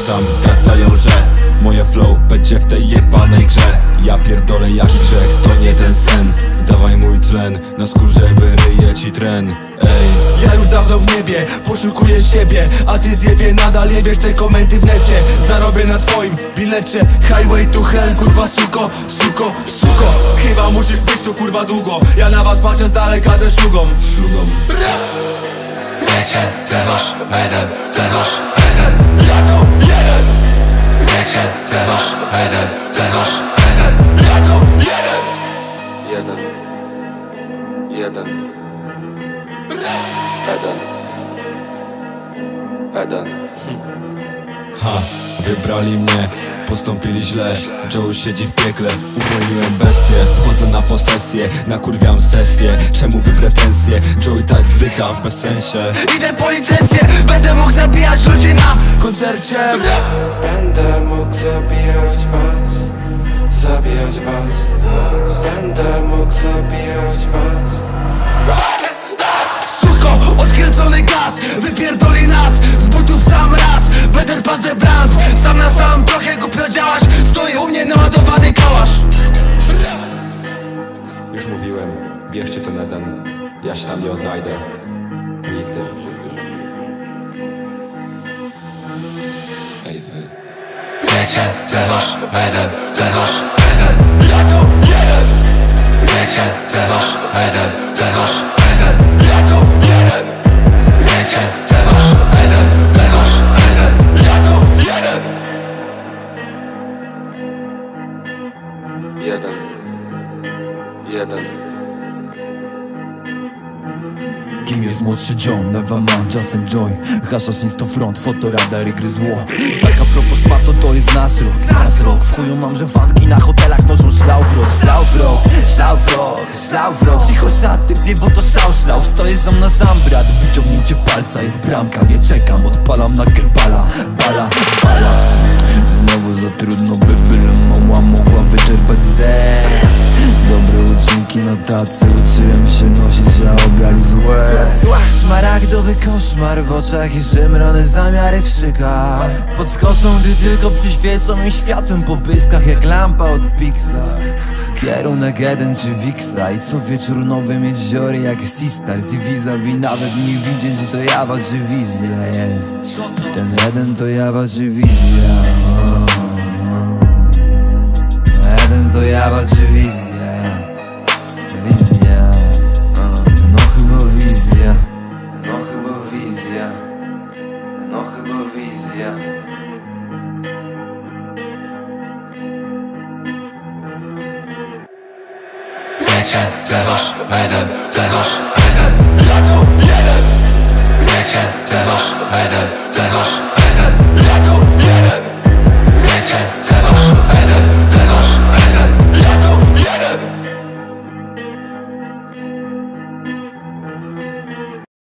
Gdzieś tam że Moje flow będzie w tej jebanej grze. Ja pierdolę jaki grzech, to nie ten sen. Dawaj mój tlen, na skórze wyryje ci tren. Ej Ja już dawno w niebie, poszukuję siebie A ty zjebie nadal jebiesz te komenty w necie. Zarobię na twoim bilecie Highway to hell, kurwa suko, suko, suko. Chyba musisz być tu kurwa długo. Ja na was patrzę z daleka ze szlugą. Szlugą. Wiecie, ten wasz Eden, wasz Eden. Ja to jeden, Wiecie, ten wasz Eden, ten wasz Eden ja to jeden Jeden. Jeden. Eden. Eden. Ha, wybrali mnie, postąpili źle Joe siedzi w piekle, uwolniłem bestię Wchodzę na posesję, nakurwiam sesję Czemu wy pretensje? Joe i tak zdycha w bezsensie Idę po licencję, będę mógł zabijać ludzi na koncercie Będę was. Będę mógł zabijać was. Suko, odkręcony gaz, wypierdoli nas. Z butów sam raz, Better pass the brand. Sam na sam, trochę głupio działasz. Stoi u mnie naładowany kałasz. Już mówiłem, bierzcie ten Eden Ja się tam nie odnajdę. Nigdy. Ej wy. Wiecie, ten wasz Eden, ten wasz Eden Ja to jeden, Wiecie, ten wasz Eden, ten wasz Eden ja to jeden, ten wasz Eden, ten wasz Eden ja to jeden Jeden. Jeden. Kim jest młodszy John? Never mind, just enjoy Haszasz nic to front, fotoradary gry zło Tak a propos szmato, to jest nasz rok. Nasz rok, w chuju mam, że wanki na hotelach noszą szlaufrok Szlaufrok, szlaufrok, szlaufrok Cicho szat, typie, bo to szał szlauf Stoję za mną sam brat, wyciągnięcie palca jest bramka. Nie czekam, odpalam na bala, bala, bala. Znowu za Szmaragdowy koszmar w oczach i szemrane zamiary w szykach. Podskoczą, gdy tylko przyświecą mi światłem po pyskach Jak lampa od Pixa. Kierunek jeden czy Wixa I co wieczór nowe mieć ziory jak Sisters I vis-a-vis nawet nie widzieć to jawa czy wizja jest. Ten jeden to jawa czy wizja. Jeden to jawa czy Wizja chyba wizja. Wiecie, ten wasz Eden, ten wasz Eden Ja to jeden, ten wasz